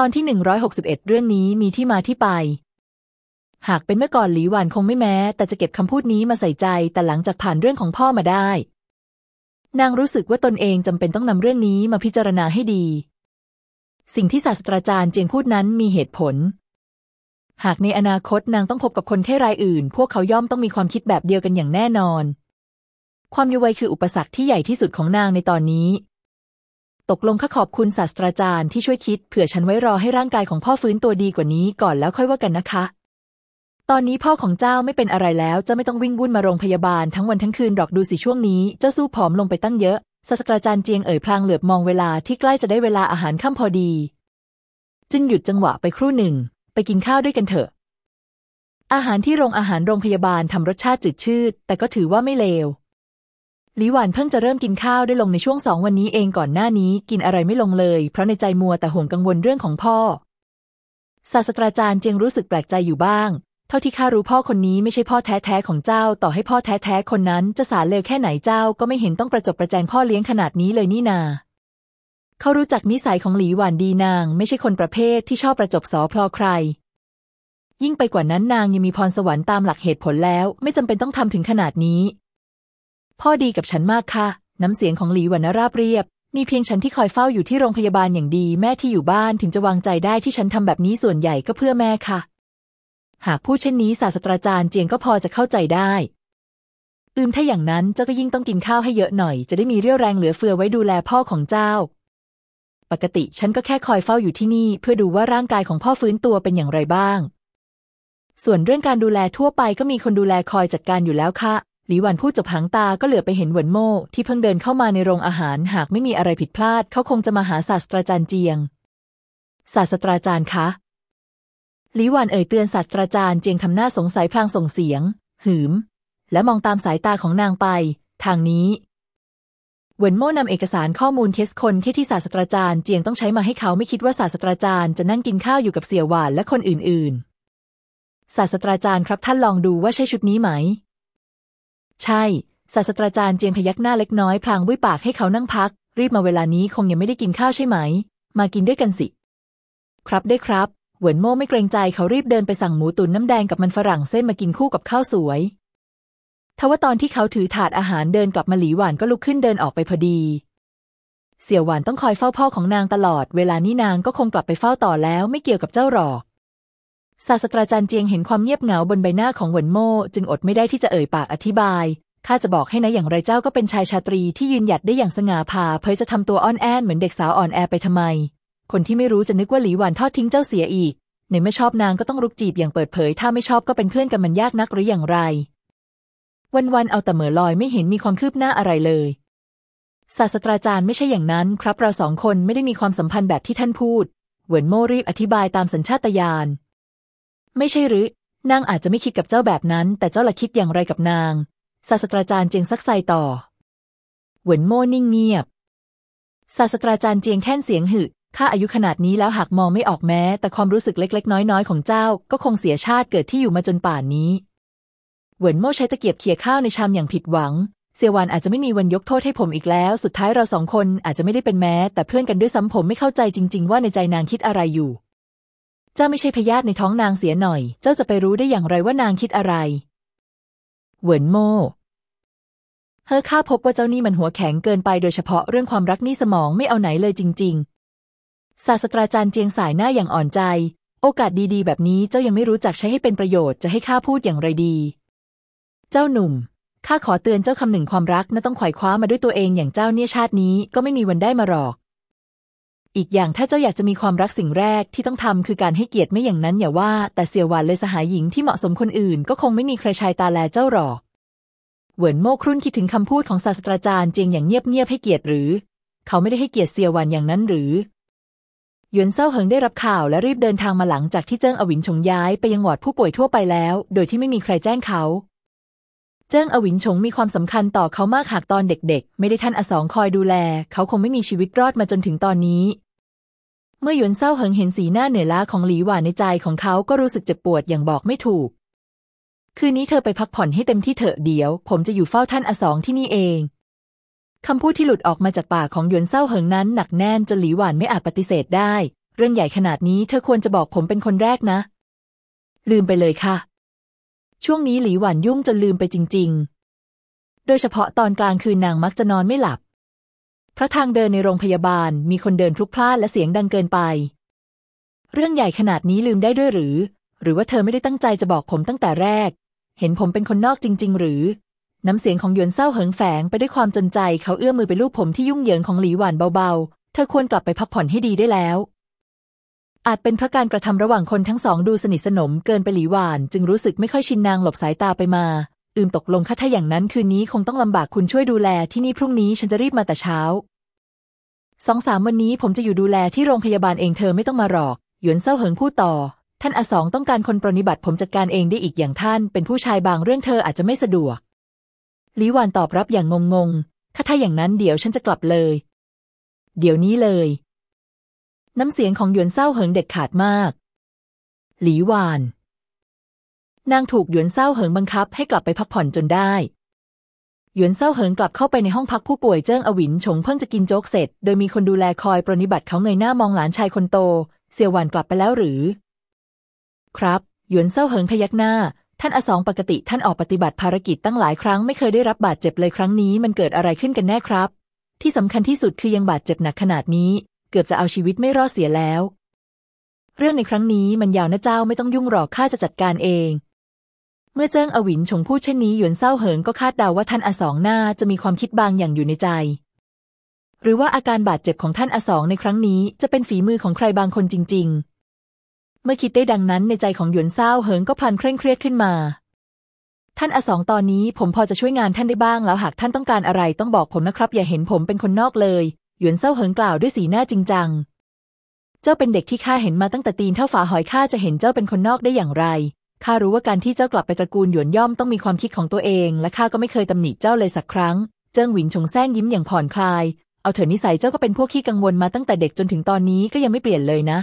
ตอนที่ 161 เรื่องนี้มีที่มาที่ไป หากเป็นเมื่อก่อนหลีหวานคงไม่แม้ แต่จะเก็บคำพูดนี้มาใส่ใจ แต่หลังจากผ่านเรื่องของพ่อมาได้ นางรู้สึกว่าตนเองจำเป็นต้องนำเรื่องนี้มาพิจารณาให้ดี สิ่งที่ศาสตราจารย์เจียงพูดนั้นมีเหตุผล หากในอนาคตนางต้องพบกับคนเท่รายอื่น พวกเขาย่อมต้องมีความคิดแบบเดียวกันอย่างแน่นอน ความยุวัยคืออุปสรรคที่ใหญ่ที่สุดของนางในตอนนี้ ตกลงข้าขอบคุณศาสตราจารย์ที่ช่วยคิด เผื่อฉันไว้รอให้ร่างกายของพ่อฟื้นตัวดีกว่านี้ก่อนแล้วค่อยว่ากันนะคะ ตอนนี้พ่อของเจ้าไม่เป็นอะไรแล้วเจ้าไม่ต้องวิ่งวุ่นมาโรงพยาบาลทั้งวันทั้งคืนหรอกดูสิช่วงนี้ เจ้าสู้ผอมลงไปตั้งเยอะศาสตราจารย์เจียงเอ่ยพลางเหลือบมองเวลาที่ใกล้จะได้เวลาอาหารค่ำพอดี จึงหยุดจังหวะไปครู่หนึ่ง ไปกินข้าวด้วยกันเถอะ อาหารที่โรงอาหารโรงพยาบาลทำรสชาติจืดชืดแต่ก็ถือว่าไม่เลว หลีหวานเพิ่งจะเริ่มกินข้าวได้ลงในช่วงสองวันนี้เองก่อนหน้านี้กินอะไรไม่ลงเลย เพราะในใจมัวแต่ห่วงกังวลเรื่องของพ่อ ศาสตราจารย์เจียงรู้สึกแปลกใจอยู่บ้าง เท่าที่ข้ารู้พ่อคนนี้ไม่ใช่พ่อแท้ๆของเจ้า ต่อให้พ่อแท้ๆคนนั้นจะสารเลวแค่ไหนเจ้าก็ไม่เห็นต้องประจบประแจงพ่อเลี้ยงขนาดนี้เลยนี่นาเขารู้จักนิสัยของหลีหวานดีนาง ไม่ใช่คนประเภทที่ชอบประจบสอพลอใคร ยิ่งไปกว่านั้นนางยังมีพรสวรรค์ตามหลักเหตุผลแล้ว ไม่จำเป็นต้องทำถึงขนาดนี้ พ่อดีกับฉันมากค่ะ น้ำเสียงของหลีหวันราบเรียบ มีเพียงฉันที่คอยเฝ้าอยู่ที่โรงพยาบาลอย่างดี แม่ที่อยู่บ้านถึงจะวางใจได้ที่ฉันทำแบบนี้ส่วนใหญ่ก็เพื่อแม่ค่ะ หากพูดเช่นนี้ศาสตราจารย์เจียงก็พอจะเข้าใจได้ อืมถ้าอย่างนั้นเจ้าก็ยิ่งต้องกินข้าวให้เยอะหน่อย จะได้มีเรี่ยวแรงเหลือเฟือไว้ดูแลพ่อของเจ้า ปกติฉันก็แค่คอยเฝ้าอยู่ที่นี่ เพื่อดูว่าร่างกายของพ่อฟื้นตัวเป็นอย่างไรบ้างส่วนเรื่องการดูแลทั่วไปก็มีคนดูแลคอยจัดการอยู่แล้วค่ะ หลีหวันพูดจบหางตาก็เหลือไปเห็นเหวินโม่ที่เพิ่งเดินเข้ามาในโรงอาหาร หากไม่มีอะไรผิดพลาด เขาคงจะมาหาศาสตราจารย์เจียง ศาสตราจารย์คะหลีหวันเอ่ยเตือนศาสตราจารย์เจียงทำหน้าสงสัยพลางส่งเสียง หืม และมองตามสายตาของนางไป ทางนี้เหวินโม่นำเอกสารข้อมูลเคสคนที่ที่ศาสตราจารย์เจียงต้องใช้มาให้เขาไม่คิดว่าศาสตราจารย์จะนั่งกินข้าวอยู่กับเสี่ยวหวานและคนอื่นๆ ศาสตราจารย์ครับท่านลองดูว่าใช่ชุดนี้ไหม ใช่ ศาสตราจารย์เจียงพยักหน้าเล็กน้อยพลางบุ้ยปากให้เขานั่งพัก รีบมาเวลานี้คงยังไม่ได้กินข้าวใช่ไหม มากินด้วยกันสิ ครับได้ครับเหวินโม่ไม่เกรงใจเขารีบเดินไปสั่งหมูตุ๋นน้ำแดงกับมันฝรั่งเส้นมากินคู่กับข้าวสวยทว่าตอนที่เขาถือถาดอาหารเดินกลับมาหลีหวานก็ลุกขึ้นเดินออกไปพอดี เสี่ยวหวานต้องคอยเฝ้าพ่อของนางตลอด เวลานี้นางก็คงกลับไปเฝ้าต่อแล้วไม่เกี่ยวกับเจ้าหรอก ศาสตราจารย์เจียงเห็นความเงียบเหงาบนใบหน้าของเหวินโม่จึงอดไม่ได้ที่จะเอ่ยปากอธิบายข้าจะบอกให้นะอย่างไรเจ้าก็เป็นชายชาตรีที่ยืนหยัดได้อย่างสง่าผ่าเผยจะทำตัวอ่อนแอเหมือนเด็กสาวอ่อนแอไปทำไม คนที่ไม่รู้จะนึกว่าหลีหวานทอดทิ้งเจ้าเสียอีก ในไม่ชอบนางก็ต้องรุกจีบอย่างเปิดเผย ถ้าไม่ชอบก็เป็นเพื่อนกันมันยากนักหรืออย่างไร วันๆเอาแต่เหม่อลอยไม่เห็นมีความคืบหน้าอะไรเลย ศาสตราจารย์ไม่ใช่อย่างนั้น ครับเราสองคนไม่ได้มีความสัมพันธ์แบบที่ท่านพูด เหวินโม่รีบอธิบายตามสัญชาตญาณ ไม่ใช่หรือนางอาจจะไม่คิดกับเจ้าแบบนั้น แต่เจ้าละคิดอย่างไรกับนาง ศาสตราจารย์เจียงซักไซ้ต่อ เหวินโม่นิ่งเงียบ ศาสตราจารย์เจียงแค่นเสียงหึข้าอายุขนาดนี้แล้วหากมองไม่ออกแม้ แต่ความรู้สึกเล็ก ๆ น้อย ๆ ของเจ้าก็คงเสียชาติเกิดที่อยู่มาจนป่านนี้ เหวินโม่ใช้ตะเกียบเขี่ยข้าวในชามอย่างผิดหวังเซียวานอาจจะไม่มีวันยกโทษให้ผมอีกแล้ว สุดท้ายเราสองคนอาจจะไม่ได้เป็นแม้ แต่เพื่อนกันด้วยซ้ำผมไม่เข้าใจจริง ๆ ว่าในใจนางคิดอะไรอยู่ เจ้าไม่ใช่พยาธิในท้องนางเสียหน่อย เจ้าจะไปรู้ได้อย่างไรว่านางคิดอะไร เหวินโม่เฮอข้าพบว่าเจ้านี่มันหัวแข็งเกินไปโดยเฉพาะเรื่องความรักนี่สมองไม่เอาไหนเลยจริง ๆ ศาสตราจารย์เจียงสายหน้าอย่างอ่อนใจ โอกาสดีๆ แบบนี้เจ้ายังไม่รู้จักใช้ให้เป็นประโยชน์จะให้ข้าพูดอย่างไรดี เจ้าหนุ่มข้าขอเตือนเจ้าคำหนึ่งความรักน่าต้องขวายคว้ามาด้วยตัวเองอย่างเจ้าเนี่ยชาตินี้ก็ไม่มีวันได้มาหรอก อีกอย่างถ้าเจ้าอยากจะมีความรักสิ่งแรกที่ต้องทำคือการให้เกียรติไม่อย่างนั้นอย่าว่า แต่เสี่ยวหวานเลยสหายหญิงที่เหมาะสมคนอื่น ก็คงไม่มีใครชายตาแลเจ้าหรอก เหวินโม่ครุ่นคิดถึงคำพูดของศาสตราจารย์เจียงอย่างเงียบๆให้เกียรติหรือ เขาไม่ได้ให้เกียรติเสี่ยวหวานอย่างนั้นหรือหยวนเซาเหิงได้รับข่าวและรีบเดินทางมาหลังจากที่เจิ้งอวินชงย้ายไปยังวอดผู้ป่วยทั่วไปแล้ว โดยที่ไม่มีใครแจ้งเขาเจิ้งอวินชงมีความสำคัญต่อเขามากหากตอนเด็กๆ ไม่ได้ท่านอสองคอยดูแล เขาคงไม่มีชีวิตรอดมาจนถึงตอนนี้ เมื่อหยวนเศร้าเหิงเห็นสีหน้าเหนื่อยล้าของหลีหวานในใจของเขาก็รู้สึกเจ็บปวดอย่างบอกไม่ถูก คืนนี้เธอไปพักผ่อนให้เต็มที่เถอะเดี๋ยว ผมจะอยู่เฝ้าท่านอสองที่นี่เองคำพูดที่หลุดออกมาจากปากของหยวนเศร้าเหิงนั้นหนักแน่นจนหลีหวานไม่อาจปฏิเสธได้ เรื่องใหญ่ขนาดนี้เธอควรจะบอกผมเป็นคนแรกนะ ลืมไปเลยค่ะ ช่วงนี้หลีหวันยุ่งจนลืมไปจริง ๆ โดยเฉพาะตอนกลางคืนนางมักจะนอนไม่หลับ เพราะทางเดินในโรงพยาบาลมีคนเดินพลุกพล่านและเสียงดังเกินไป เรื่องใหญ่ขนาดนี้ลืมได้ด้วยหรือ หรือว่าเธอไม่ได้ตั้งใจจะบอกผมตั้งแต่แรก เห็นผมเป็นคนนอกจริง ๆ หรือ น้ำเสียงของหยวนเศร้าเหิงแฝงไปด้วยความจนใจเขาเอื้อมมือไปลูบผมที่ยุ่งเหยิงของหลีหวานเบาๆ เธอควรกลับไปพักผ่อนให้ดีได้แล้ว อาจเป็นเพราะการกระทำระหว่างคนทั้งสองดูสนิทสนมเกินไปหลีหวาน จึงรู้สึกไม่ค่อยชินนางหลบสายตาไปมา อืมตกลงค่ะถ้าอย่างนั้นคืนนี้คงต้องลำบากคุณช่วยดูแลที่นี่พรุ่งนี้ฉันจะรีบมาแต่เช้าสองสามวันนี้ผมจะอยู่ดูแลที่โรงพยาบาลเองเธอไม่ต้องมาหรอกหยวนเศร้าเหิงพูดต่อ ท่านอสองต้องการคนปรนิบัติผมจัดการเองได้อีกอย่างท่าน เป็นผู้ชายบางเรื่องเธออาจจะไม่สะดวกหลีหวานตอบรับอย่างงงๆถ้าถ้าอย่างนั้นเดี๋ยวฉันจะกลับเลย เดี๋ยวนี้เลย น้ำเสียงของหยวนเศร้าเหิงเด็ดขาดมากหลีหวาน นางถูกหยวนเศร้าเหิงบังคับให้กลับไปพักผ่อนจนได้หยวนเศร้าเหิงกลับเข้าไปในห้องพักผู้ป่วยเจิ้งอวินฉงเพิ่งจะกินโจ๊กเสร็จ โดยมีคนดูแลคอยปรนิบัติเขาเงยหน้ามองหลานชายคนโต เสี่ยวหวานกลับไปแล้วหรือ ครับ หยวนเศร้าเหิงพยักหน้า ท่านอสองปกติท่านออกปฏิบัติภารกิจตั้งหลายครั้งไม่เคยได้รับบาดเจ็บเลยครั้งนี้มันเกิดอะไรขึ้นกันแน่ครับ ที่สำคัญที่สุดคือยังบาดเจ็บหนักขนาดนี้ เกือบจะเอาชีวิตไม่รอดเสียแล้ว เรื่องในครั้งนี้มันยาวนะเจ้าไม่ต้องยุ่งหรอกข้าจะจัดการเอง เมื่อเจิ้งอวินชงพูดเช่นนี้หยวนเศร้าเหิงก็คาดเดาว่าท่านอสองหน้าจะมีความคิดบางอย่างอยู่ในใจ หรือว่าอาการบาดเจ็บของท่านอสองในครั้งนี้จะเป็นฝีมือของใครบางคนจริง ๆ เมื่อคิดได้ดังนั้นในใจของหยวนเศร้าเหิงก็พลันเคร่งเครียดขึ้นมา ท่านอสองตอนนี้ผมพอจะช่วยงานท่านได้บ้างแล้วหากท่านต้องการอะไรต้องบอกผมนะครับ อย่าเห็นผมเป็นคนนอกเลย หยวนเศร้าเหิงกล่าวด้วยสีหน้าจริงจัง เจ้าเป็นเด็กที่ข้าเห็นมาตั้งแต่ตีนเท่าฝาหอยข้าจะเห็นเจ้าเป็นคนนอกได้อย่างไร ข้ารู้ว่าการที่เจ้ากลับไปตระกูลหยวนย่อมต้องมีความคิดของตัวเอง และข้าก็ไม่เคยตำหนิเจ้าเลยสักครั้ง เจิ้งหวินชงแซงยิ้มอย่างผ่อนคลาย เอาเถอะนิสัยเจ้าก็เป็นพวกขี้กังวลมาตั้งแต่เด็กจนถึงตอนนี้ก็ยังไม่เปลี่ยนเลยนะ